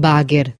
باگر